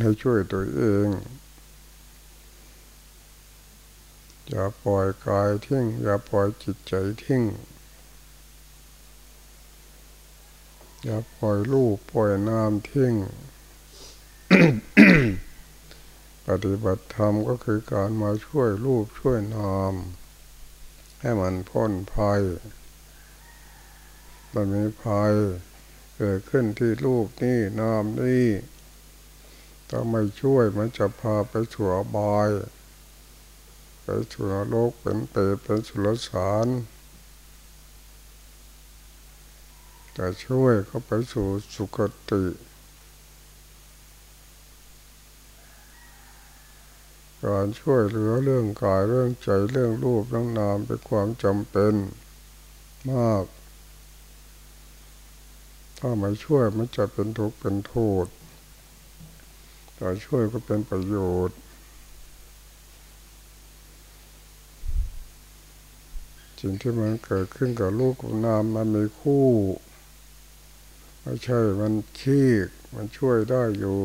ให้ช่วยตัวเองอย่าปล่อยกายทิ้งอย่าปล่อยจิตใจทิ้งอย่าปล่อยรูปปล่อยนามทิ้งปฏิบัติธรรมก็คือการมาช่วยรูปช่วยนาม ให้มันพ้นภัยมันมีภัย เกิดขึ้นที่รูปนี่นามนี่ถ้าไม่ช่วยมันจะพาไปสู่อบายไปสู่นรกเป็นเปรตเป็นสุรสารแต่ช่วยก็ไปสู่สุคติการช่วยเหลือเรื่องกายเรื่องใจเรื่องรูปเรื่องนามเป็นความจำเป็นมาก ถ้าไม่ช่วยมันจะเป็นทุกข์เป็นโทษถ้าช่วยก็เป็นประโยชน์ สิ่งที่มันเกิดขึ้นกับลูกกับนามมันมีคู่ไม่ใช่มันขี้มันช่วยได้อยู่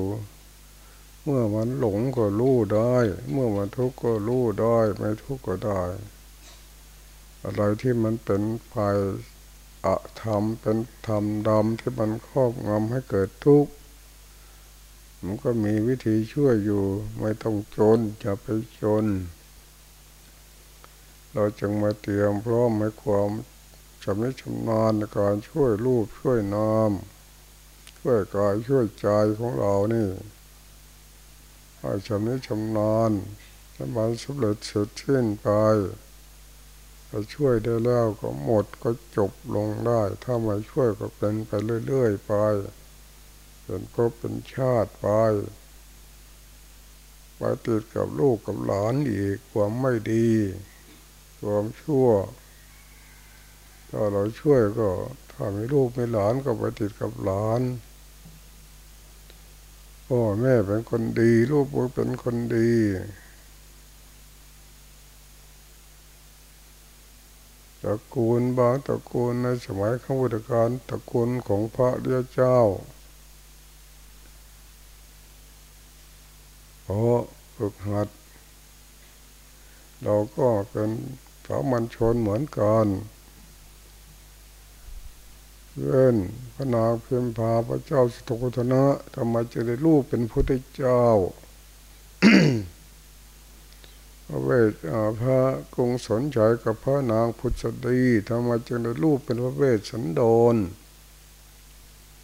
เมื่อมันหลงก็รู้ได้ เมื่อมันทุกข์ก็รู้ได้ ไม่ทุกข์ก็ได้ อะไรที่มันเป็นภัย อะธรรมเป็นธรรมดำที่มันครอบงำให้เกิดทุกข์มันก็มีวิธีช่วยอยู่ ไม่ต้องจนจะไปจน เราจึงมาเตรียมพร้อมให้ความชำนิชำนาญในการช่วยรูปช่วยนามช่วยกายช่วยใจของเรานี่ให้ชำนิชำนาญถ้มันสำเร็จเสร็จสิ้นไป ถ้าช่วยได้แล้วก็หมดก็จบลงได้ ถ้าไม่ช่วยก็เป็นไปเรื่อยๆไปเป็นภพเป็นชาติไปไปติดกับลูกกับหลานอีกความไม่ดีความชั่ว ถ้าเราช่วยก็ ถ้ามีลูกมีหลานก็ไปติดกับหลานพ่อแม่เป็นคนดี ลูกเป็นคนดี ระกูลบางตระกูลในสมัยข้าพุทธการตระกูลของพระเรียเจ้าเพราะฝึกหัด เราก็เป็นสามัญชนเหมือนกันเพื่อนพระนางเพียมพาพระเจ้าสุโธธนะทำไมจะได้รูปเป็นพุทธเจ้า เวทพระกรุงสนใจกับพระนางพุทธดีทำไมจึงได้รูปเป็นพระเวทสันโดษ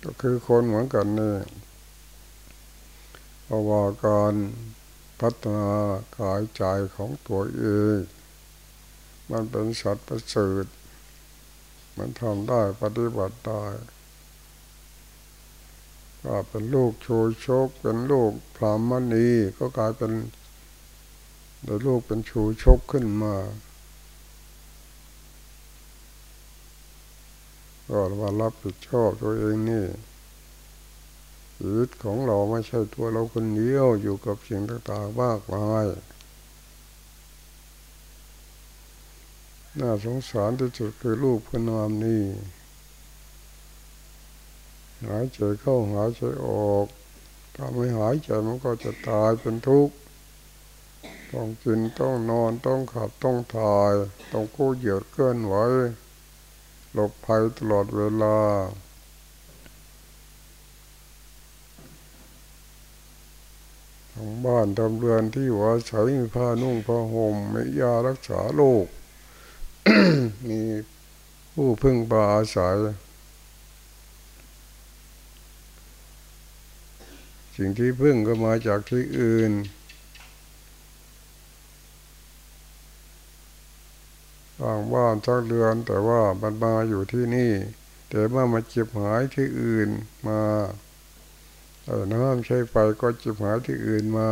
ก็คือคนเหมือนกันนี่เพราะว่าการพัฒนากายใจของตัวเอง มันเป็นสัตว์ประเสริฐมันทำได้ปฏิบัติได้ก็เป็นลูกโชโชกเป็นลูกพรามณีก็กลายเป็น โดยลูกเป็นชูชกขึ้นมาก็มารับผิดชอบตัวเองนี่ชีวิตของเราไม่ใช่ตัวเราคนเดียวอยู่กับสิ่งต่างๆมากมายน่าสงสารที่สุดคือลูกพนามนี่หายใจเข้าหายใจออกถ้าไม่หายใจมันก็จะตายเป็นทุกข์ ต้องกินต้องนอนต้องขับต้องถ่าย ต้องกู้เหยียดเคลื่อนไหวหลบภัยตลอดเวลาทางบ้านทำเรือนที่ว่าใช้มีผ้านุ่งผ้าห่มมียารักษาโรคมีผู้พึ่งบาอาศัยสิ่งที่พึ่งก็มาจากที่อื่น บางบ้านทักเรือน แต่ว่ามันมาอยู่ที่นี่ แต่เมื่อมาเจ็บหายที่อื่นมาเออน้ำใช้ไฟก็เจ็บหายที่อื่นมา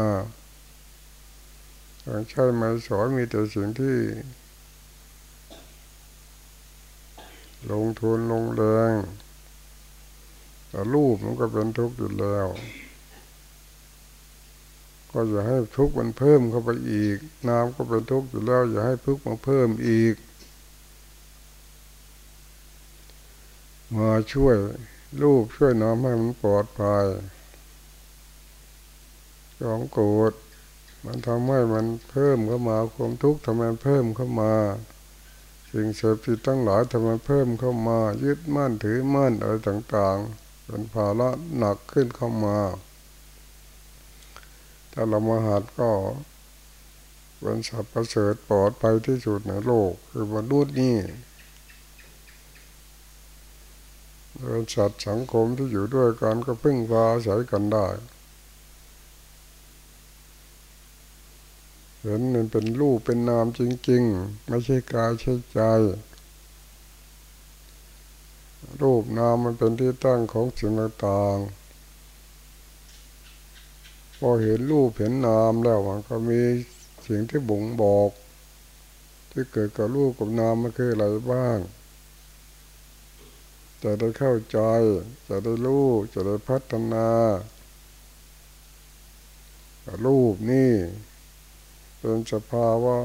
ใช้ไม้สอนมีแต่สิ่งที่ ลงทุนลงแรงแต่รูปมันก็เป็นทุกข์อยู่แล้ว ก็อย่าให้ทุกข์มันเพิ่มเข้าไปอีก น้ำก็เป็นทุกข์อยู่แล้ว อย่าให้ทุกข์มันเพิ่มอีก มาช่วยรูปช่วยน้ำให้มันปลอดภัยจองโกรธมันทำให้มันเพิ่มเข้ามาความทุกข์ทำไมเพิ่มเข้ามา สิ่งเสพติดตั้งหลายทำไมเพิ่มเข้ามา ยึดมั่นถือมั่นอะไรต่างๆเป็นภาระหนักขึ้นเข้ามา ถ้าเรามาหัดก็เป็นสัตว์ประเสริฐปลอดภัยที่สุดในโลก คือมนุษย์นี่เป็นสัตว์สังคมที่อยู่ด้วยกันก็พึ่งพาอาศัยกันได้ เห็นมันเป็นรูปเป็นนามจริง ๆ ไม่ใช่กายใช่ใจ รูปนามมันเป็นที่ตั้งของสิ่งต่างๆ พอเห็นรูปเห็นนามแล้วมันก็มีสิ่งที่บ่งบอก ที่เกิดกับรูปกับนามมันคืออะไรบ้างจะได้เข้าใจ จะได้รู้จะได้พัฒนารูปนี่เป็นสภาวะ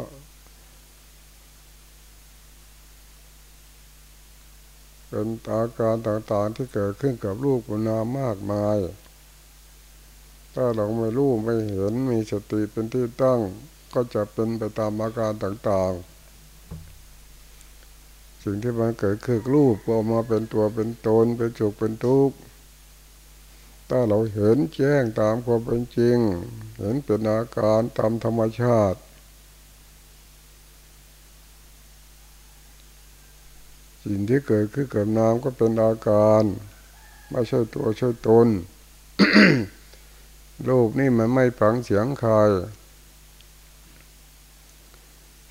เป็นอาการต่างๆที่เกิดขึ้นกับรูปกับนามมากมาย ถ้าเราไม่รู้ไม่เห็นมีสติเป็นที่ตั้ง ก็จะเป็นไปตามอาการต่างๆ สิ่งที่มันเกิดคือรูปออกมาเป็นตัวเป็นตนเป็นจุกเป็นทุกข์ถ้าเราเห็นแจ้งตามความเป็นจริง เห็นเป็นอาการตามธรรมชาติ สิ่งที่เกิดขึ้นกับน้ำก็เป็นอาการ ไม่ใช่ตัวใช่ตน โลกนี่มันไม่ฝังเสียงใคร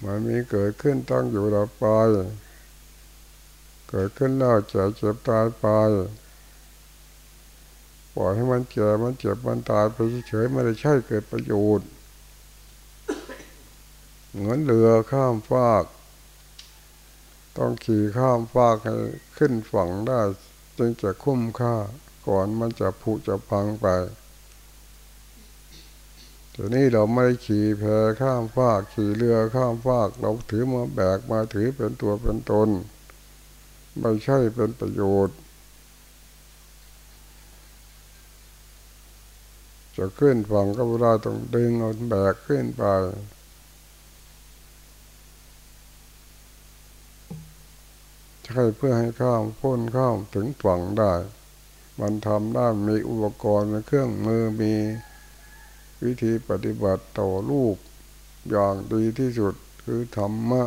มันมีเกิดขึ้นตั้งอยู่ดับไปเกิดขึ้นแล้วจะเจ็บตายไปปล่อยให้มันเจ็บมันเจ็บมันตายไปเฉยไม่ได้ใช่เกิดประโยชน์เหมือนเรือข้ามฟาก ต้องขี่ข้ามฟากให้ขึ้นฝั่งได้ จึงจะคุ้มค่าก่อนมันจะผุจะพังไป แต่นี้เราไม่ได้ขี่แพข้ามฟากขี่เรือข้ามฟาก เราถือมาแบกมาถือเป็นตัวเป็นตน ไม่ใช่เป็นประโยชน์จะขึ้นฝั่งก็เวลาต้องดึงเอาแบกขึ้นไป ใช่เพื่อให้ข้ามพ้นข้ามถึงฝั่งได้ มันทำได้มีอุปกรณ์มีเครื่องมือมี วิธีปฏิบัติต่อลูกอย่างดีที่สุดคือธรรมะ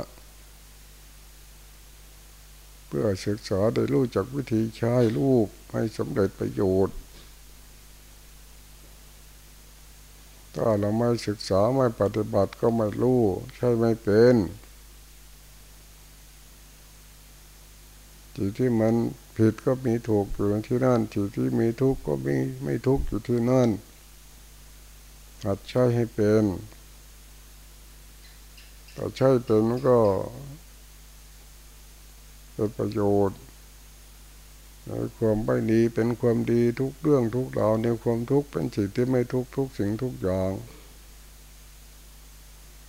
เพื่อศึกษาได้รู้จักวิธีใช้รูปให้สำเร็จประโยชน์ ถ้าเราไม่ศึกษาไม่ปฏิบัติก็ไม่รู้ ใช่ไม่เป็นที่ที่มันผิดก็มีถูกอยู่ที่นั่นที่ที่มีทุกข์ก็มีไม่ทุกข์อยู่ที่นั่น หัดใช้ให้เป็นแต่ใช้เป็นก็เป็นประโยชน์ในความไม่ดีเป็นความดีทุกเรื่องทุกราวในความทุกข์เป็นสิ่งที่ไม่ทุกทุกสิ่งทุกอย่าง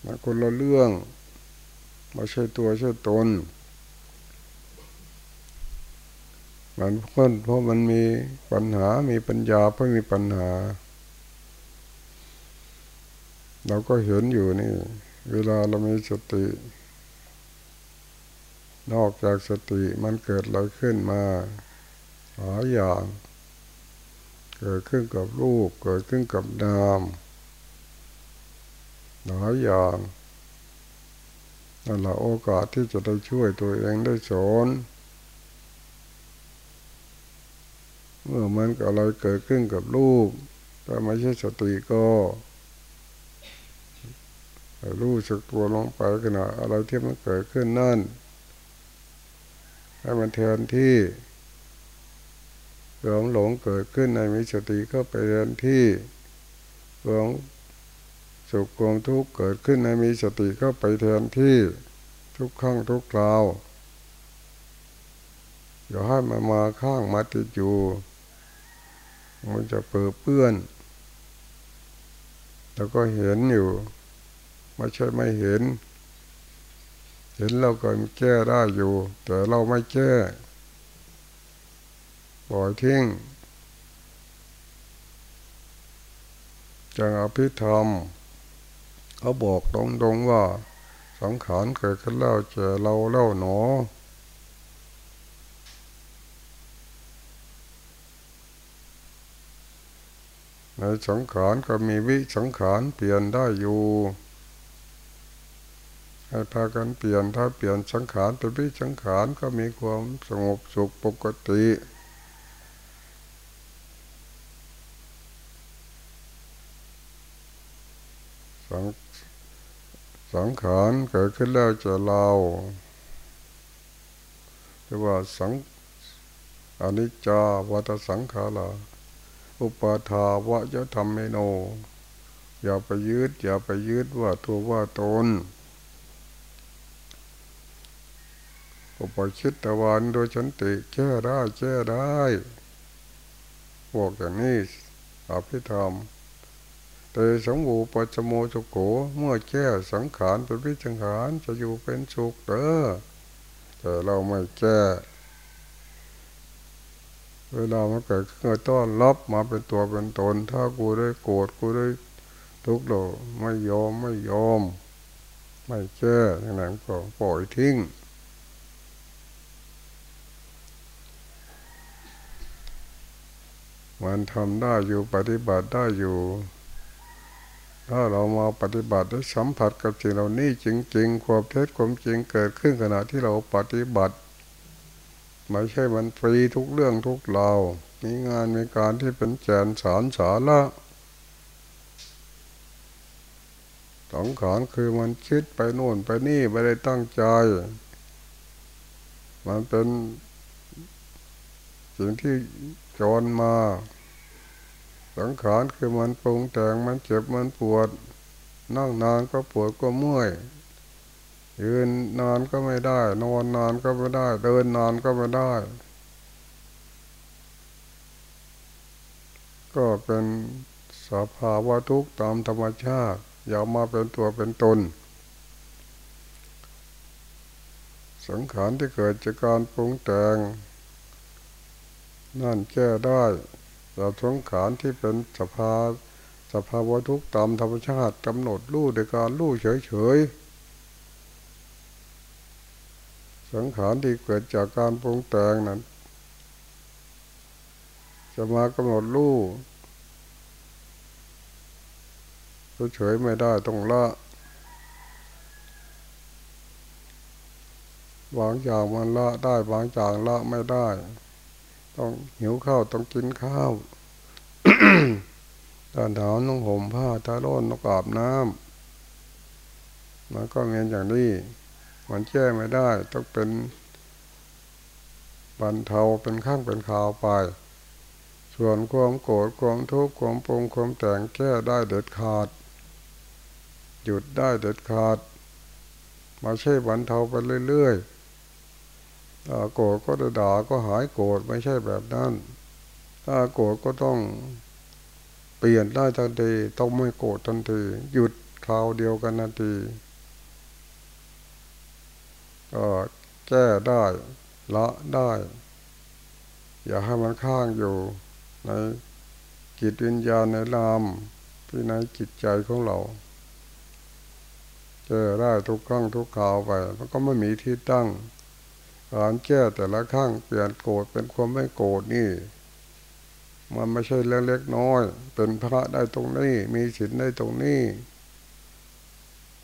นะคนละเรื่องไม่ใช่ตัวใช่ตนมันเพิ่นเพราะมันมีปัญหามีปัญญาเพราะมีปัญหา เราก็เห็นอยู่นี่ เวลาเรามีสติ นอกจากสติมันเกิดอะไรขึ้นมาหลายอย่าง เกิดขึ้นกับรูป เกิดขึ้นกับนามหลายอย่างนั่นแหละโอกาสที่จะได้ช่วยตัวเองได้สอนเมื่อมันกับอะไรเกิดขึ้นกับรูปแต่ไม่ใช่สติก็ รู้สึกตัวลงไปขณะอะไรที่มันเกิดขึ้นนั่น ให้มันแทนที่หลงหลงเกิดขึ้นในมิสติก็ไปแทนที่หลงสุขความทุกข์เกิดขึ้นในมีสติก็ไปแทนที่ทุกครั้งทุกคราวอย่าให้มันมาข้างมาติดอยู่มันจะเปื้อเปื้อน แล้วก็เห็นอยู่ ไม่ใช่ไม่เห็น เห็นเราก็แก้ได้อยู่ แต่เราไม่แก้ปล่อยทิ้งจจากอภิธรรม เขาบอกตรงๆว่าสังขารเกิดขึ้นแล้วเจอเราเล่าหนอในสังขารก็มีวิสังขารเปลี่ยนได้อยู่ พากันเปลี่ยนถ้าเปลี่ยนสังขารเป็นวิสังขารก็มีความสงบสุขปกติ สังสังขารเกิดขึ้นแล้วจะเราเรียกว่าสังอนิจจาวัตสังขาราอุปาทาวะจะทำเมโน อย่าไปยึดอย่าไปยึดว่าตัวว่าตน อุปชิตตะวันโดยฉันติแก้ได้แก้ได้บอกอย่างนี้อภิธรรมแต่สังวูปัจโมสุโขเมื่อแก้สังขารเป็นวิจังขารจะอยู่เป็นสุขเด้อแต่เราไม่แก้เวลามันเกิดขึ้นต้อนรับมาเป็นตัวเป็นตน ถ้ากูได้โกรธกูได้ทุกข์เราไม่ยอมไม่ยอม ไม่แก้อย่างนั้นก็ปล่อยทิ้ง มันทำได้อยู่ปฏิบัติได้อยู่ ถ้าเรามาปฏิบัติได้สัมผัสกับสิ่งเหล่านี้จริง ๆ ความเท็จความจริงเกิดขึ้นขณะที่เราปฏิบัติไม่ใช่มันฟรีทุกเรื่องทุกเรามีงานมีการที่เป็นแจนสารสาระสองขานคือมันคิดไปโน่นไปนี่ไม่ได้ตั้งใจ มันเป็นสิ่งที่ จรมา สังขารคือมันปรุงแต่งมันเจ็บมันปวด นั่งนานก็ปวดก็เมื่อยยืนนานก็ไม่ได้ นอนนานก็ไม่ได้ เดินนานก็ไม่ได้ ก็เป็นสภาวะทุกข์ตามธรรมชาติ อย่ามาเป็นตัวเป็นตน สังขารที่เกิดจากการปรุงแต่ง นั่นแก้ได้แต่สังขารที่เป็นสภาสภาวะทุกตามธรรมชาติกำหนดรู้โดยการรู้เฉยๆ สังขารที่เกิดจากการปรุงแต่งนั้น จะมากำหนดรู้เฉยๆไม่ได้ต้องละบางอย่างมันละได้บางอย่างละไม่ได้ ต้องหิวข้าวต้องกินข้าวตอนหนาวต้องห่มผ้าตาร้อนต้องอาบน้ำมันก็เงียนอย่างนี้มันแก้ไม่ได้ ต้องเป็นบันเทาเป็นข้างเป็นข่าวไป ส่วนความโกรธความทุกข์ความปรุงความแต่งแก้ได้เด็ดขาด หยุดได้เด็ดขาดมาใช่บันเทาไปเรื่อยๆ ถ้าโกรธก็จะด่าก็หายโกรธไม่ใช่แบบนั้น ถ้าโกรธก็ต้องเปลี่ยนได้ทันทีต้องไม่โกรธทันทีหยุดคราวเดียวกันทันทีก็แก้ได้ละได้ อย่าให้มันข้างอยู่ในจิตวิญญาณในลามที่ในจิตใจของเราแก้ได้ทุกครั้งทุกคราวไปมันก็ไม่มีที่ตั้ง การแก้แต่ละครั้งเปลี่ยนโกรธเป็นความไม่โกรธนี่ มันไม่ใช่เรื่องเล็กน้อย เป็นพระได้ตรงนี้ มีศีลได้ตรงนี้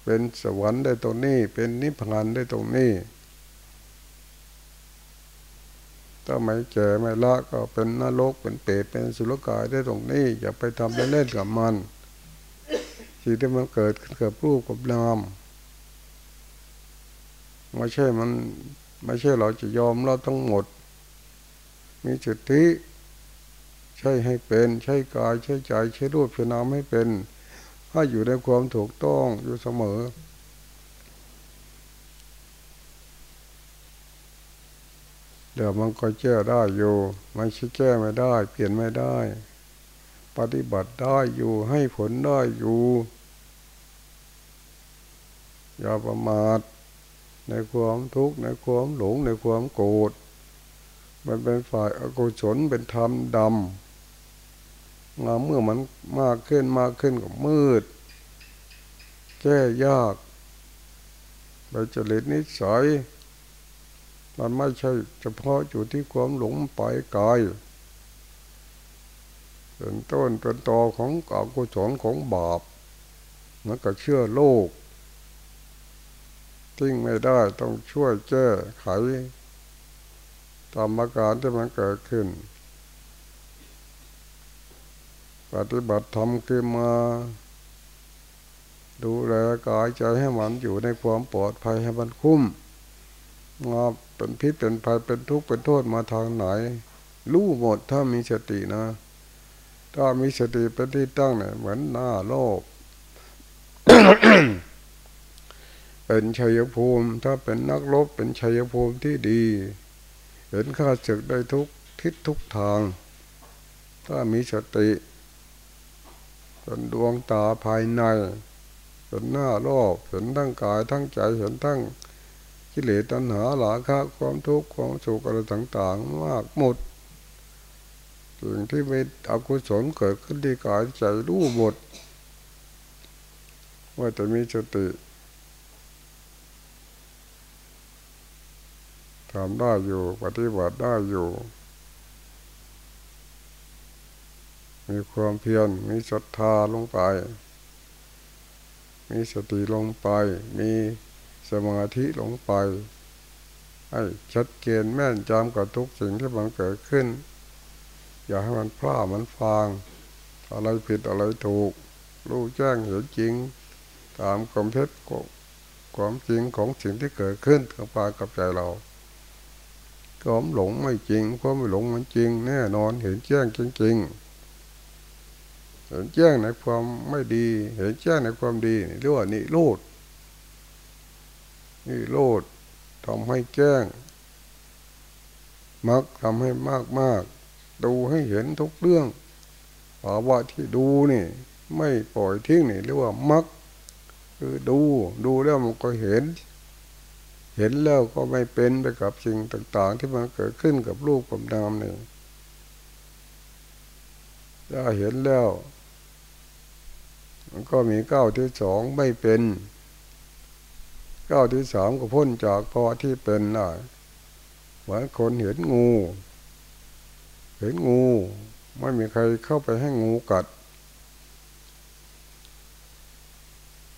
เป็นสวรรค์ได้ตรงนี้ เป็นนิพพานได้ตรงนี้ถ้าไม่แก่ไม่ละก็เป็นนรกเป็นเปรตเป็นสุรกายได้ตรงนี้ อย่าไปทำเล่นๆกับมันสิ่งที่มันเกิดขึ้นกับรูปกับนามไม่ใช่มัน ไม่ใช่เราจะยอมเราทั้งหมด มีจุดที่ใช่ให้เป็น ใช่กาย ใช่ใจ ใช่รูปใช่นามให้เป็นถ้าอยู่ในความถูกต้องอยู่เสมอ เดี๋ยวมันก็แก้ได้อยู่มันชิแก้ไม่ได้ เปลี่ยนไม่ได้ ปฏิบัติได้อยู่ให้ผลได้อยู่อย่าประมาท ในความทุกข์ในความหลงในความโกรธมันเป็นฝ่ายอกุศลเป็นธรรมดำงาเมื่อมันมากขึ้นมากขึ้นก็มืด แก้ยากไปจริตนิสัยมันไม่ใช่เฉพาะอยู่ที่ความหลงไปกายเป็นต้นเป็นตอของอกุศลของบาปมันก็เชื่อโลก ทิ้งไม่ได้ต้องช่วยแก้ไขตามอาการที่มันเกิดขึ้น ปฏิบัติธรรมคือมา ดูแลกายใจให้มันอยู่ในความปลอดภัยให้มันคุ้มมาเป็นพิษเป็นภัยเป็นทุกข์เป็นโทษมาทางไหน รู้หมดถ้ามีสตินะ ถ้ามีสติเป็นที่ตั้งเนี่ยเหมือนหน้าโลก เป็นชัยภูมิ ถ้าเป็นนักรบเป็นชัยภูมิที่ดี เห็นข้าศึกได้ทุกทิศทุกทาง ถ้ามีสติเป็นดวงตาภายในเป็นหน้าโลกเห็นทั้งกายทั้งใจเห็นทั้งกิเลสตัณหาหลาคะความทุกข์ความสุขอะไรต่างๆ มากหมดสิ่งที่ไม่อกุศลเกิดขึ้นที่กายใจรู้หมดว่าจะมีสติ ทำได้อยู่ ปฏิบัติได้อยู่ มีความเพียรมีศรัทธาลงไป มีสติลงไป มีสมาธิลงไปให้ชัดเจนแม่นจำกับทุกสิ่งที่มันเกิดขึ้น อย่าให้มันพลาดมันฟาง อะไรผิดอะไรถูก รู้แจ้งเห็นจริง ตามความเท็จความจริงของสิ่งที่เกิดขึ้นกับปากับใจเรา ความหลงไม่จริงความไม่หลงมันจริง แน่นอนเห็นแจ้งจริงๆเห็นแจ้งในความไม่ดี เห็นแจ้งในความดีเรียกว่านิโรธนี่โลดทำให้แจ้งมักทำให้มากมากดูให้เห็นทุกเรื่องภาวะที่ดูนี่ ไม่ปล่อยทิ้งนี่เรียกว่ามักคือดูดูแล้วมันก็เห็น เห็นแล้วก็ไม่เป็นไปกับสิ่งต่าง ๆ ที่มันเกิดขึ้นกับรูปกับนามนี่ถ้าเห็นแล้วมันก็มีเก้าที่สองไม่เป็นก้าวที่สามก็พ้นจากภาวะที่เป็นได้เหมือนคนเห็นงู เห็นงู ไม่มีใครเข้าไปให้งูกัด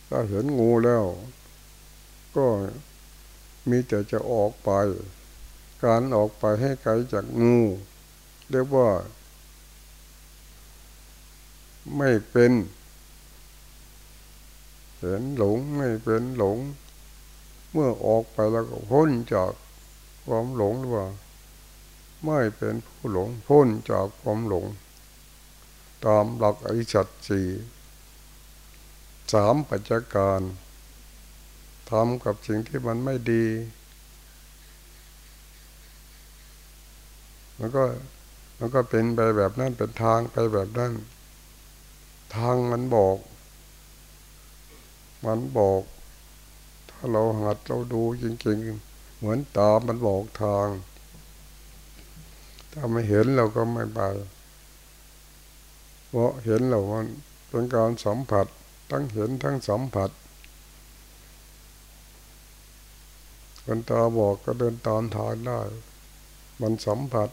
ถ้าเห็นงูแล้ว ก็ มีแต่จะออกไป การออกไปให้ไกลจากงูเรียกว่า ไม่เป็นเห็นหลงไม่เป็นหลง เมื่อออกไปแล้วก็พ้นจากความหลงหรือว่า ไม่เป็นผู้หลง พ้นจากความหลง ตามหลักอริสัตสี่สามปัจจการ ทำกับสิ่งที่มันไม่ดี มันก็มันก็เป็นไปแบบนั้นเป็นทางไปแบบนั้น ทางมันบอก มันบอก ถ้าเราหัดเราดูจริง ๆ เหมือนตามันบอกทาง ถ้าไม่เห็นเราก็ไม่ไปเพราะเห็นเรามันเป็นการสัมผัส ทั้งเห็นทั้งสัมผัส คนตาบอกก็เดินตามทางได้ มันสัมผัส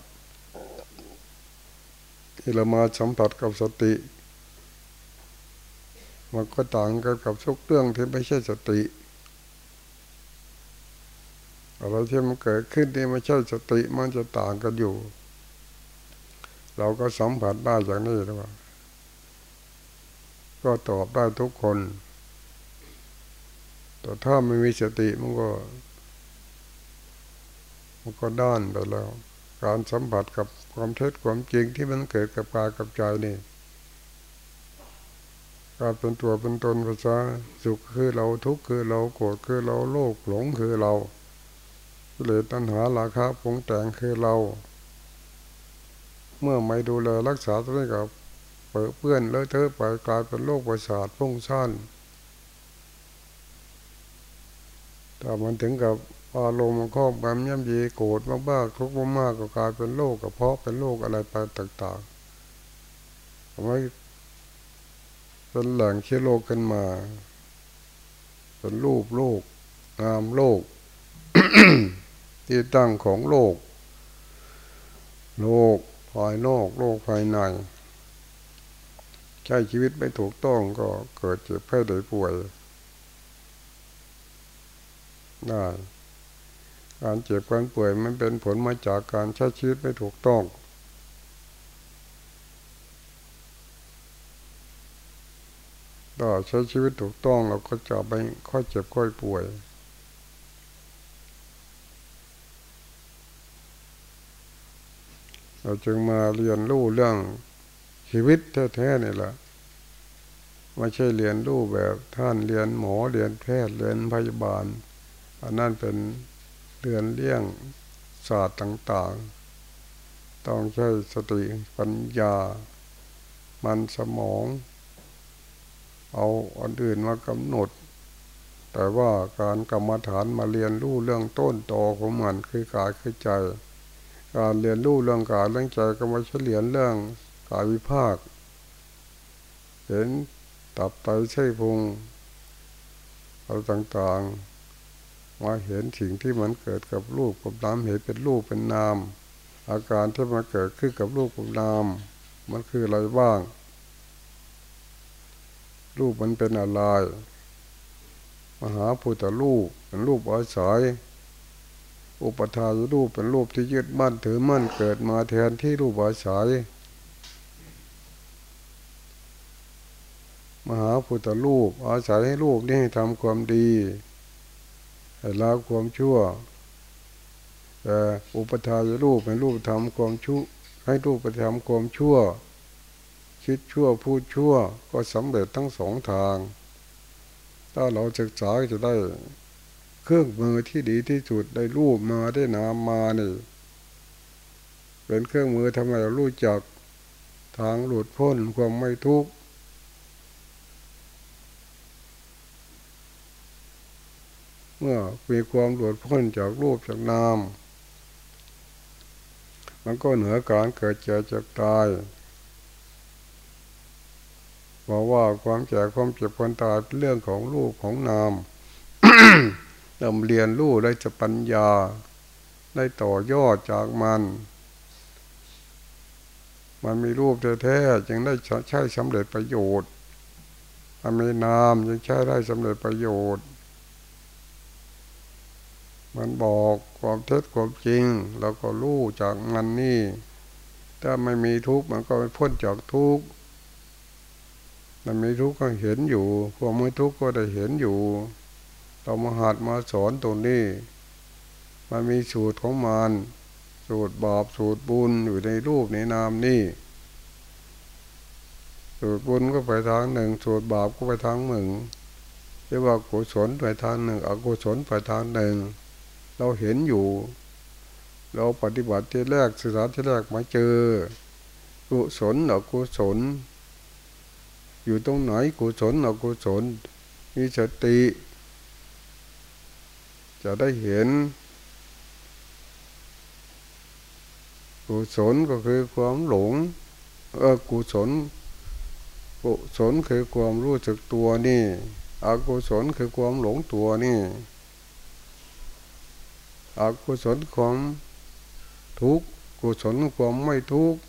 ที่เรามาสัมผัสกับสติ มันก็ต่างกันกับทุกเรื่องที่ไม่ใช่สติอะไรที่มันเกิดขึ้นที่ไม่ใช่สติมันจะต่างกันอยู่ เราก็สัมผัสได้อย่างนี้หรือเปล่าก็ตอบได้ทุกคน แต่ถ้าไม่มีสติมันก็ มันก็ด้านไปแล้ว การสัมผัสกับความเท็จความจริงที่มันเกิดกับกายกับใจนี่การเป็นตัวเป็นตนภาษาสุขคือเราทุกข์คือเราโกรธคือเราโลภหลงคือเรากิเลสตัณหาราคะปรุงแต่งคือเรา เมื่อไม่ดูแลรักษาตัวนี้กับเปิดเปื้อนเลอะเทอะไปกลายเป็นโรคประสาทพุ่งสั้นถ้ามันถึงกับ อารมณ์ครอบงำย่ำยีโกรธมากๆทุกข์มากๆก็กลายเป็นโรคกระเพาะเป็นโรคอะไรไปต่างๆทำให้เป็นแหล่งเชื้อโรคขึ้นมา เป็นรูปโลกนามโลก ที่ตั้งของโลก โลกภายนอกโลกภายในใช้ชีวิตไม่ถูกต้องก็เกิดเจ็บไข้ได้ป่วยได้ การเจ็บการป่วยมันเป็นผลมาจากการใช้ชีวิตไม่ถูกต้อง ถ้าใช้ชีวิตถูกต้องเราก็จะไม่ค่อยเจ็บค่อยป่วย เราจึงมาเรียนรู้เรื่องชีวิตแท้ๆนี่แหละไม่ใช่เรียนรู้แบบท่านเรียนหมอเรียนแพทย์เรียนพยาบาลอันนั้นเป็น เรียนเลี้ยงศาสตร์ต่าง ๆ ต้องใช้สติปัญญา มันสมอง เอาอันอื่นมากำหนด แต่ว่าการกรรมฐานมาเรียนรู้เรื่องต้นตอของมันคือกายคือใจ การเรียนรู้เรื่องกายเรื่องใจก็มาเฉลียนเรื่องกายวิภาค เห็นตับไตใช่พุงอะไรต่าง ๆ มาเห็นสิ่งที่มันเกิดกับรูปกับนามเห็นเป็นรูปเป็นนาม อาการที่มันเกิดขึ้นกับรูปกับนาม มันคืออะไรบ้าง รูปมันเป็นอะไร มหาพุทธรูปเป็นรูปอาศัยอุปทานรูปเป็นรูปที่ยึดมั่นถือมั่นเกิดมาแทนที่รูปอาศัยมหาพุทธรูปอาศัยให้รูปนี้ทำความดี ละความชั่วอุปทานรูปเป็นรูปทำความชั่วให้รูปไปทำความชั่ว คิดชั่วพูดชั่ว ก็สำเร็จทั้งสองทาง ถ้าเราศึกษาจะได้ เครื่องมือที่ดีที่สุดได้รูปมาได้นามมานี่เป็นเครื่องมือทำให้เรารู้จักทางหลุดพ้นความไม่ทุกข์ เมื่อมีความหลุดพ้นจากรูปจากนาม มันก็เหนือการเกิดเจ็บจากตายบอกว่าความแก่ความเจ็บความตายเป็นเรื่องของรูปของนามเราเรียนรู้ได้จะปัญญา ได้ต่อยอดจากมัน มันมีรูปแท้ๆจึงได้ใช้สำเร็จประโยชน์มันมีนามจึงใช้ได้สำเร็จประโยชน์ มันบอกความเท็จความจริงเราก็รู้จากมันนี่ ถ้าไม่มีทุกข์มันก็ไม่พ้นจากทุกข์มันมีทุกข์ก็เห็นอยู่ความไม่ทุกข์ก็ได้เห็นอยู่ เรามาหัดมาสอนตรงนี้ มันมีสูตรของมัน สูตรบาปสูตรบุญอยู่ในรูปในนามนี่ สูตรบุญก็ไปทางหนึ่ง สูตรบาปก็ไปทางหนึ่งเรียกว่ากุศลไปทางหนึ่ง อกุศลไปทางหนึ่ง เราเห็นอยู่ เราปฏิบัติที่แรกศึกษาที่แรกมาเจอ กุศลอกุศล อยู่ตรงไหนกุศลอกุศลมีสติ จะได้เห็น กุศลก็คือความหลงเออกุศลกุศลคือความรู้จักตัวนี่อกุศลคือความหลงตัวนี่ อกุศลความทุกข์กุศลความไม่ทุกข์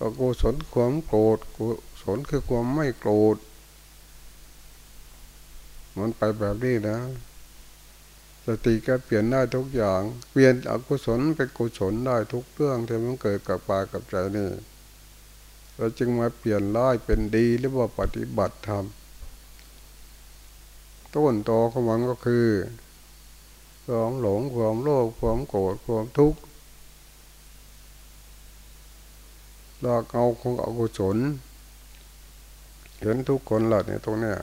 อกุศลความโกรธกุศลคือความไม่โกรธมันไปแบบนี้นะสติก็เปลี่ยนได้ทุกอย่าง เปลี่ยนอกุศลเป็นกุศลได้ทุกเรื่องที่มันเกิดกับปากับใจนี่เราจึงมาเปลี่ยนร้ายเป็นดีหรือว่าปฏิบัติธรรมต้นตอของมันก็คือ ความหลงความโลภความโกรธความทุกข์ลากเอาของอกุศลเห็นทุกคนหลัเนี่ยตรงเนี้ย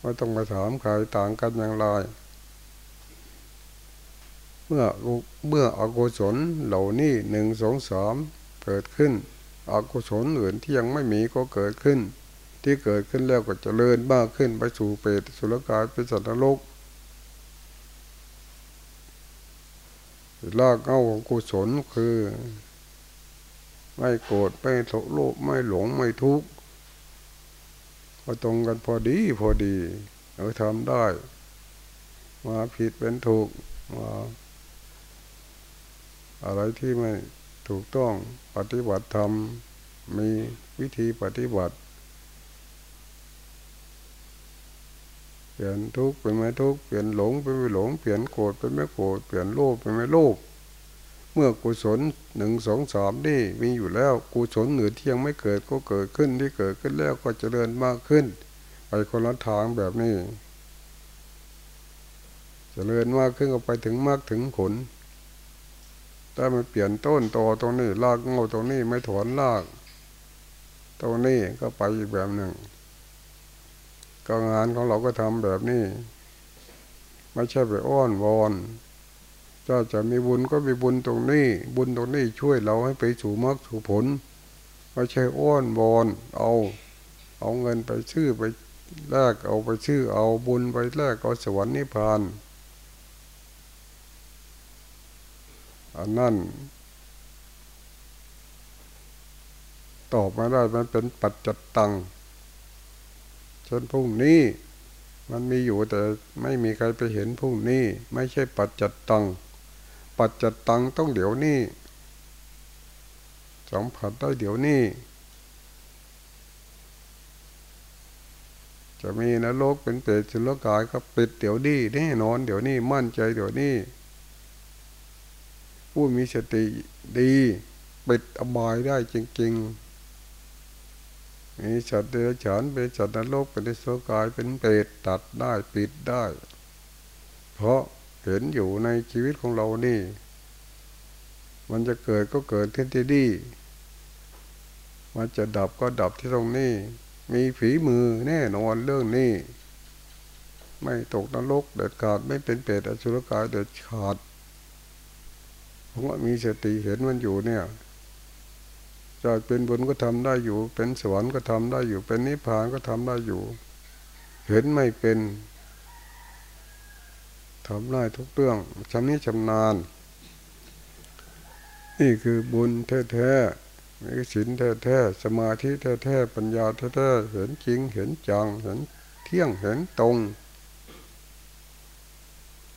ไม่ต้องไปถามใครต่างกันอย่างไร เมื่อเมื่ออกุศลเหล่านี้หนึ่งสองสามเกิดขึ้นอกุศลอื่นที่ยังไม่มีก็เกิดขึ้น ที่เกิดขึ้นแล้วก็จเจริญมากขึ้นไปสู่เปรตสุรกายเป็นสัตว์นรก ลากเอาของกุศลคือ ไม่โกรธไม่โโลภไม่หลงไม่ทุกข์ก็ตรงกันพอดีพอดีเราทำได้ มาผิดเป็นถูกมาอะไรที่ไม่ถูกต้องปฏิบัติธรรมมีวิธีปฏิบัติ ปลี่ยนทุกข์เป็นไม่ทุกข์เปลี่ยนหลงเป็นไม่หลงเปลี่ยนโกรธเป็นไม่โกรธเปลี่ยนโลภเป็นไม่โลภเมื่อกุศลหนึ่งสองสามนี่มีอยู่แล้วกุศลเหนือที่ยังไม่เกิดก็เกิดขึ้นที่เกิดขึ้นแล้วก็เจริญมากขึ้น ไปคนละทางแบบนี้ เจริญมากขึ้นก็ไปถึงมากถึงผลถ้ามันเปลี่ยนต้นตอตรงนี้ลากเงาตรงนี้ไม่ถอนลาก ตรงนี้ก็ไปอีกแบบหนึ่ง ก็งานของเราก็ทำแบบนี้ ไม่ใช่ไปอ้อนวอนถ้าจะมีบุญก็มีบุญตรงนี้ บุญตรงนี้ช่วยเราให้ไปสู่มรรคสู่ผลไม่ใช่อ้อนวอนเอา เอาเงินไปชื่อไปแลกเอาไปชื่อเอาบุญไปแลกเอาสวรรค์นิพพานอันนั้นตอบมาได้มันเป็นปัจจัตตัง จนพรุ่งนี้ มันมีอยู่แต่ไม่มีใครไปเห็นพรุ่งนี้ ไม่ใช่ปัจจัตตัง ปัจจัตตังต้องเดี๋ยวนี้สัมผัสได้เดี๋ยวนี้ จะมีนรกเป็นเปรตสุรกายก็ปิดเดี๋ยวนี้แน่นอนเดี๋ยวนี้มั่นใจเดี๋ยวนี้ผู้มีสติดีปิดอบายได้จริง ๆ มีสัตเดรัจฉานเป็นสัตนรกเป็นสกายเป็นเปรตตัดได้ปิดได้ เพราะเห็นอยู่ในชีวิตของเรานี่ มันจะเกิดก็เกิดขึ้นที่นี่มันจะดับก็ดับที่ตรงนี้ มีฝีมือแน่นอนเรื่องนี้ ไม่ตกนรกเด็ดขาดไม่เป็นเปรตอสุรกายเด็ดขาดเพราะมีสติเห็นมันอยู่เนี่ย จะเป็นบุญก็ทำได้อยู่ เป็นสวรรค์ก็ทำได้อยู่ เป็นนิพพานก็ทำได้อยู่ เห็นไม่เป็นทำได้ทุกเรื่องชำนี้ชำนาญ นี่คือบุญแท้ๆมีศีลแท้ๆสมาธิแท้ๆปัญญาแท้ๆเห็นจริง เห็นจังเห็นเที่ยงเห็นตรง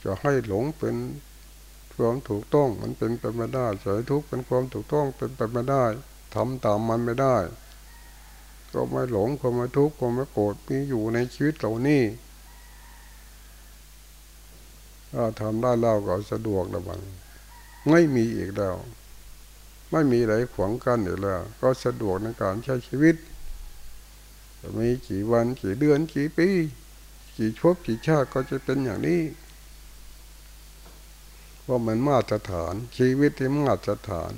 จะให้หลงเป็นความถูกต้องมันเป็นไปไม่ได้เฉยทุกข์เป็นความถูกต้องเป็นไปไม่ได้ ทำตามมันไม่ได้ ก็ไม่หลงความไม่ทุกข์ความไม่โกรธมีอยู่ในชีวิตเรานี่ถ้าทำได้แล้วก็สะดวกแล้วบังไม่มีอีกแล้ว ไม่มีอะไรขวางกั้นอีกแล้ว ก็สะดวกในการใช้ชีวิตจะมีกี่วันกี่เดือนกี่ปีกี่ชบกี่ชาติก็จะเป็นอย่างนี้ว่ามันมาตรฐาน ชีวิตที่มาตรฐาน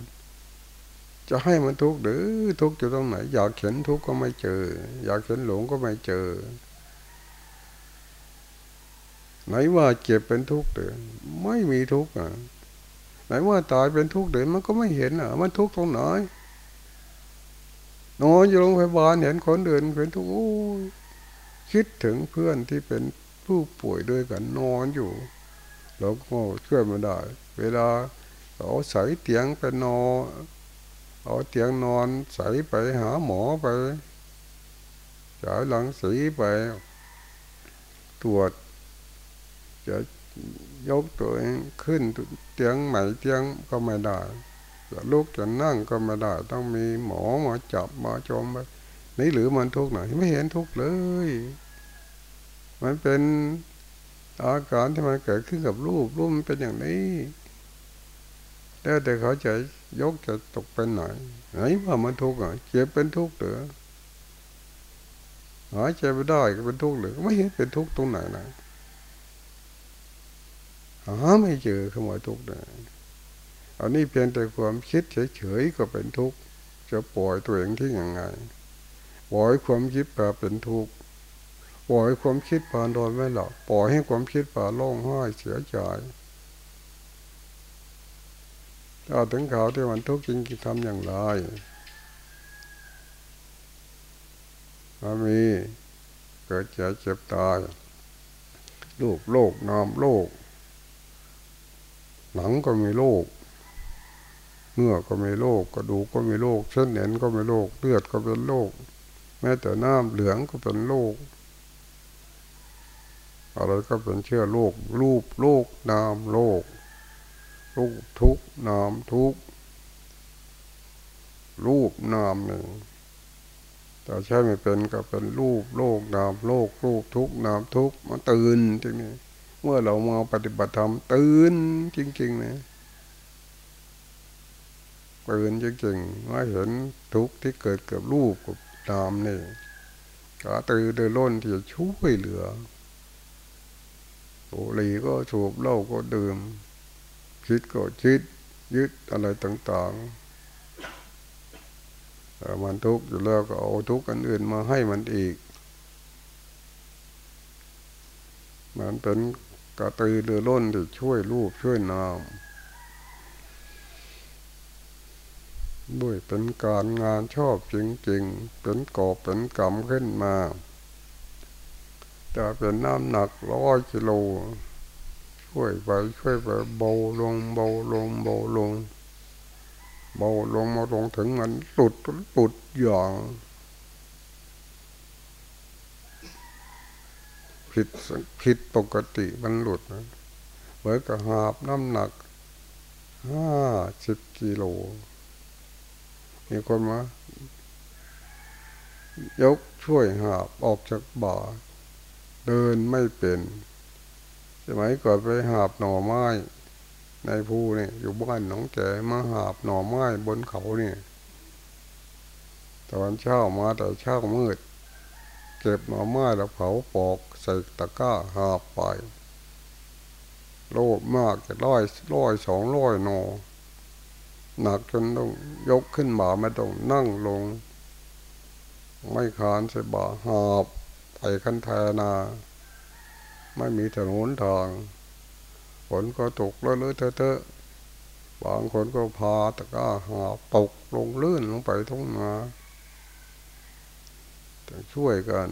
จะให้มันทุกข์หรือทุกข์อยู่ตรงไหน อยากเห็นทุกข์ก็ไม่เจอ อยากเห็นหลงก็ไม่เจอ ไหนว่าเจ็บเป็นทุกข์เดือไม่มีทุกข์อะไหนว่าตายเป็นทุกข์เดือมันก็ไม่เห็นอะ มันทุกข์ตรงไหนนอนอยู่โรงพยาบาลเห็นคนเดินเป็นทุกข์คิดถึงเพื่อนที่เป็นผู้ป่วยด้วยกันนอนอยู่เราก็ช่วยไม่ได้ เวลาเอาใส่เตียงไปนอน เอาเตียงนอนใส่ไปหาหมอไปจ่ายหลังสีไป ตรวจ จะยกตัวเองขึ้นเตียงใหม่เตียงก็ไม่ได้จะลุกจะนั่งก็ไม่ได้ ต้องมีหมอมาจับมาจมไปนี่หรือมันทุกข์ไหนไม่เห็นทุกข์เลย มันเป็นอาการที่มันเกิดขึ้นกับรูปรูปมันเป็นอย่างนี้แล้วแต่เขาจะ ยกจะตกเป็นไหนไหนว่ามันทุกข์อะเจ็บเป็นทุกข์เหรือหายใจไม่ได้ก็เป็นทุกข์หรือไม่เห็นเป็นทุกข์ตรงไหนนะหาไม่เจอขโมยทุกข์เลยอันนี้เพียงแต่ความคิดเฉยๆก็เป็นทุกข์จะปล่อยตัวเองที่ยังไงปล่อยความคิดแบบเป็นทุกข์ปล่อยความคิดผ่านโดนไม่หลับปล่อยให้ความคิดผ่านร้องห้อยเสียใจ ถ้าถึงเขาที่มันทุกข์จริงจะทำอย่างไรมันมีเกิดเจ็บเจ็บตายลูกโลกนามโลกหนังก็มีโลกเนื้อก็ม่โรคกระดูกก็ม่โรคเส้นเอ็นก็ม่โรคเลือดก็เป็นโรคแม้แต่น้ำเหลืองก็เป็นโรคอะไรก็เป็นเชื้อโรครูปโรคนามโรค รูปทุกนามทุกรูปนามหนึ่งแต่ใช่ไม่เป็นก็เป็นรูปโลกนามโลกรูปทุกนามทุกมาตื่นจริงๆเมื่อเรามาปฏิบัติธรรมตื่นจริงๆนะตื่นจริงๆว่าเห็นทุกที่เกิดกับรูปกับนามนี่ก็ตื่นเดินล้นที่จะช่วยเหลือโอลีก็สูบเหล้าก็ดื่ม คิดก็คิดยึดอะไรต่างๆแต่มันทุกข์อยู่แล้วก็เอาทุกข์อันอื่นมาให้มันอีก มันเป็นกระตือรือร้นที่ช่วยรูปช่วยนามด้วยเป็นการงานชอบจริงๆ เป็นกอบเป็นกรรมขึ้นมา จะเป็นน้ำหนักร้อยกิโล ช่วยไปช่วยไปเบาลงเบาลงเบาลงเบาลงมาลงถึงมันหลุดหลุดอย่างผิดผิดปกติมันหลุดนะเหมือนกับหาบน้ำหนักห้าสิบกิโลมีคนมายกช่วยหาบออกจากบ่า เดินไม่เป็น สมัยก่อนไปหาบหน่อไม้ ในภูนี่อยู่บ้านหนองแก่มาหาบหน่อไม้บนเขาเนี่ยตอนเช้ามาแต่เช้ามืด เก็บหน่อไม้แล้วเผาปอกใส่ตะกร้าหาบไป โลภมากจะร้อยร้อยสองร้อยหนอหนักจนต้องยกขึ้นบ่าไม่ต้องนั่งลง ไม่ขานใส่บ่าหาบไปคันแทนา ไม่มีถนนทางฝนก็ตกเลอะเลอะเทอะบางคนก็พาตะก้าหาตกลงลื่นลงไปทุ่งนาจะช่วยกัน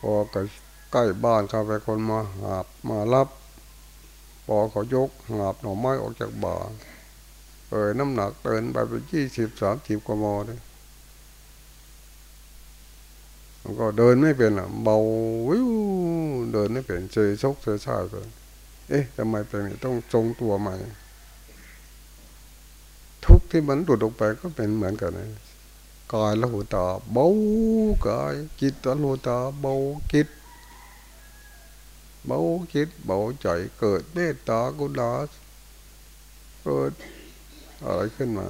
พอใกล้บ้านเขาไปคนมาหาบมารับพอเขายกหาบหน่อไม้ออกจากบ่าเออน้ำหนักเดินไปเป็นยี่สิบสามสิบกว่าโมเลยมัน ก็เดินไม่เป็นอะ เบาวิวเดินไม่เป็นเฉยซกเฉยชาไปเอ๊ะทำไมเป็นต้องทรงตัวใหม่ ทุกที่มันหลุดออกไปก็เป็นเหมือนกันนะกายละหูตาเบากายจิตละหูตาเบาจิตเบาจิตเบาใจเกิดเมตตากุณาเกิดอะไรขึ้นมา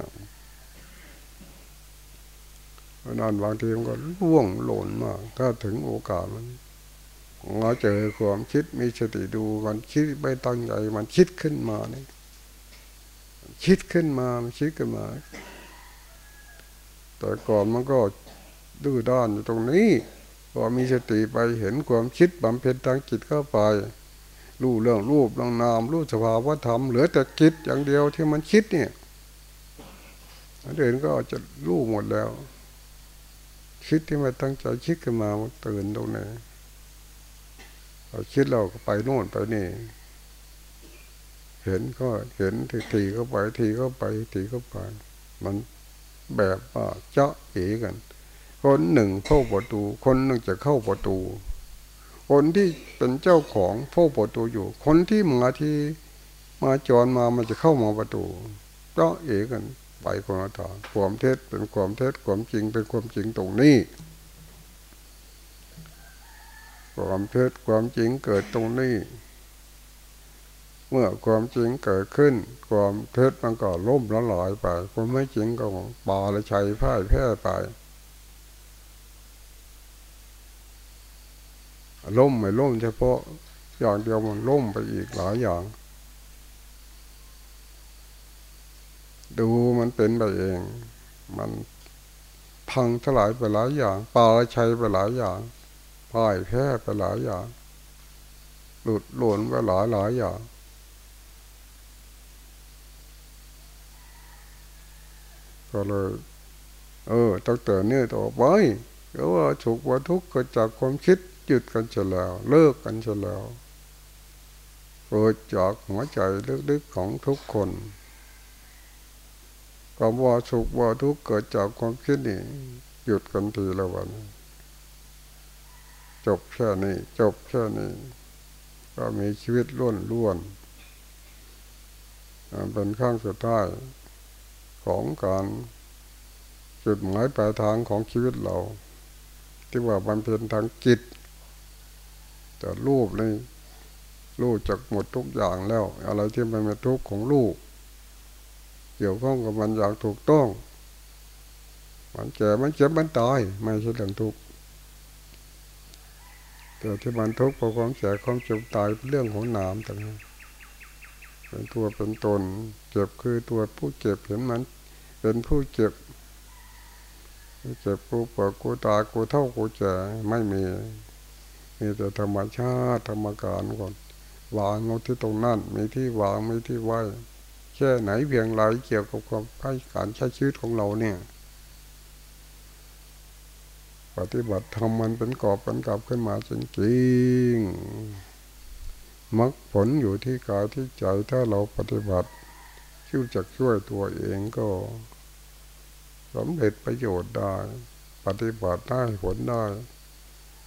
เพราะนั้นบางทีมันก็ล่วงหล่นมากถ้าถึงโอกาสมันเราเจอความคิดมีสติดูมันคิดไม่ตั้งใจมันคิดขึ้นมาเนี่ยคิดขึ้นมามันคิดขึ้นมา แต่ก่อนมันก็ดื้อด้านอยู่ตรงนี้พอมีสติไปเห็นความคิดบำเพ็ญทางจิตเข้าไปรู้เรื่องรูปเรื่องนามรู้สภาวะธรรมเหลือแต่คิดอย่างเดียวที่มันคิดเนี่ยอันอื่นก็จะรู้หมดแล้ว คิดที่ไม่ตั้งใจคิดขึ้นมามันตื่นตรงไหนเราคิดเราก็ไปโน่นไปนี่ เห็นก็เห็นทีทีก็ไปทีก็ไปทีก็ไป มันแบบว่าเจาะเอกัน คนหนึ่งเข้าประตู คนหนึ่งจะเข้าประตู คนที่เป็นเจ้าของเฝ้าประตูอยู่ คนที่มาที่มาจรมามันจะเข้ามาประตูเจาะเอกัน ไปคนละทางความเท็จเป็นความเท็จความจริงเป็นความจริงตรงนี้ ความเท็จความจริงเกิดตรงนี้ เมื่อความจริงเกิดขึ้น ความเท็จมันก็ล่มละลายไปความไม่จริงก็ปาละชัยพ่ายแพ้ไปล่มไม่ล่มเฉพาะอย่างเดียวมันล่มไปอีกหลายอย่าง ดูมันเป็นไปเอง มันพังทลายไปหลายอย่างปาชัยไปหลายอย่างพ่ายแพ้ไปหลายอย่าง หลุดหล่นไปหลายหลายอย่าง ก็เลย เออตั้งแต่นี้ต่อไปก็ว่าฉุกว่าทุกข์ก็จากความคิดหยุดกันเฉแล้ว เลิกกันเฉแล้วเกิดจากหัวใจลึกๆของทุกคน คำว่าสุขว่าทุกข์เกิดจากความคิดนี่หยุดกันทีละวัน จบแค่นี้ จบแค่นี้ ก็มีชีวิตล้วนล้วนเป็นข้างสุดท้ายของการจุดหมายปลายทางของชีวิตเรา ที่ว่ามันเป็นทางจิตแต่รูปนี่รูปจากหมดทุกอย่างแล้ว อะไรที่มันเป็นทุกข์ของลูก เกี่ยวข้องกับมันอย่างถูกต้อง มันแก่มันเจ็บมันตายไม่ใช่เรื่องทุกข์แต่ที่มันทุกข์เพราะความแก่ความเจ็บตายเป็นเรื่องของนามต่างหากเป็นตัวเป็นตน เจ็บคือตัวผู้เจ็บเห็นมัน เป็นผู้เจ็บเจ็บกูปวดกูตายกูเท่ากูแก่ไม่มีมีแต่ธรรมชาติธรรมการก่อนวางลงที่ตรงนั้นมีที่วางมีที่ไว้ แค่ไหนเพียงไรเกี่ยวกับความใช้การใช้ชีวิตของเราเนี่ย ปฏิบัติทำมันเป็นกอบเป็นกลับขึ้นมาจริงๆมักผลอยู่ที่กายที่ใจถ้าเราปฏิบัติคิดจะช่วยตัวเองก็สำเร็จประโยชน์ได้ ปฏิบัติได้ผลได้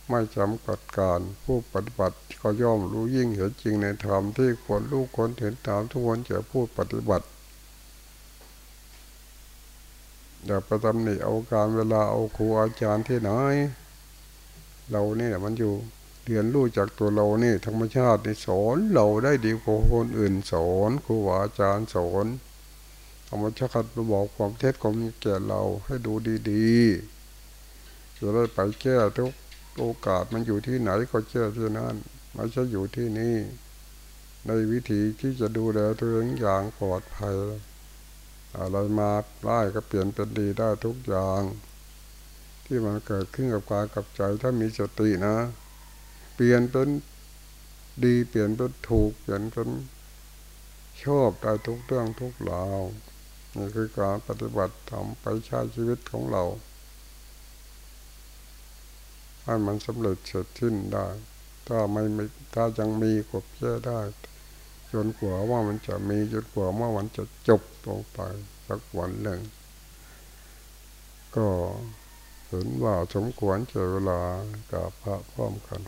ไม่จำกัดการผู้ปฏิบัติก็ย่อมรู้ยิ่งเห็นจริงในธรรมที่ควรรู้คนเห็นตามทุกคนจะพูดปฏิบัติอย่าไปตำหนิเอาการเวลาเอาครูอาจารย์ที่ไหนเราเนี่ยมันอยู่เรียนรู้จากตัวเรานี่ธรรมชาตินี่สอนเราได้ดีกว่าคนอื่นสอนครูอาจารย์สอนธรรมชาติมาบอกความเท็จความแก่เราให้ดูดีๆจะได้ไปแก้ทุก โอกาสมันอยู่ที่ไหนก็เชื่อที่นั่นไม่ใช่อยู่ที่นี่ ในวิธีที่จะดูแลตัวเองอย่างปลอดภัย อะไรมาได้ก็เปลี่ยนเป็นดีได้ทุกอย่าง ที่มันเกิดขึ้นกับกายกับใจถ้ามีสตินะ เปลี่ยนเป็นดีเปลี่ยนเป็นถูกเปลี่ยนเป็นชอบได้ทุกเรื่องทุกราวนี่คือการปฏิบัติทำไปใช้ชีวิตของเรา ให้มันสำเร็จเสร็จสิ้นได้ ถ้าไม่ถ้ายังมีกบแค่ได้ จนกว่าว่ามันจะมีจนกว่าว่ามันจะจบลงไปสักวันหนึ่ง ก็เห็นว่าสมควรเจอเวลากับพระพร้อมกัน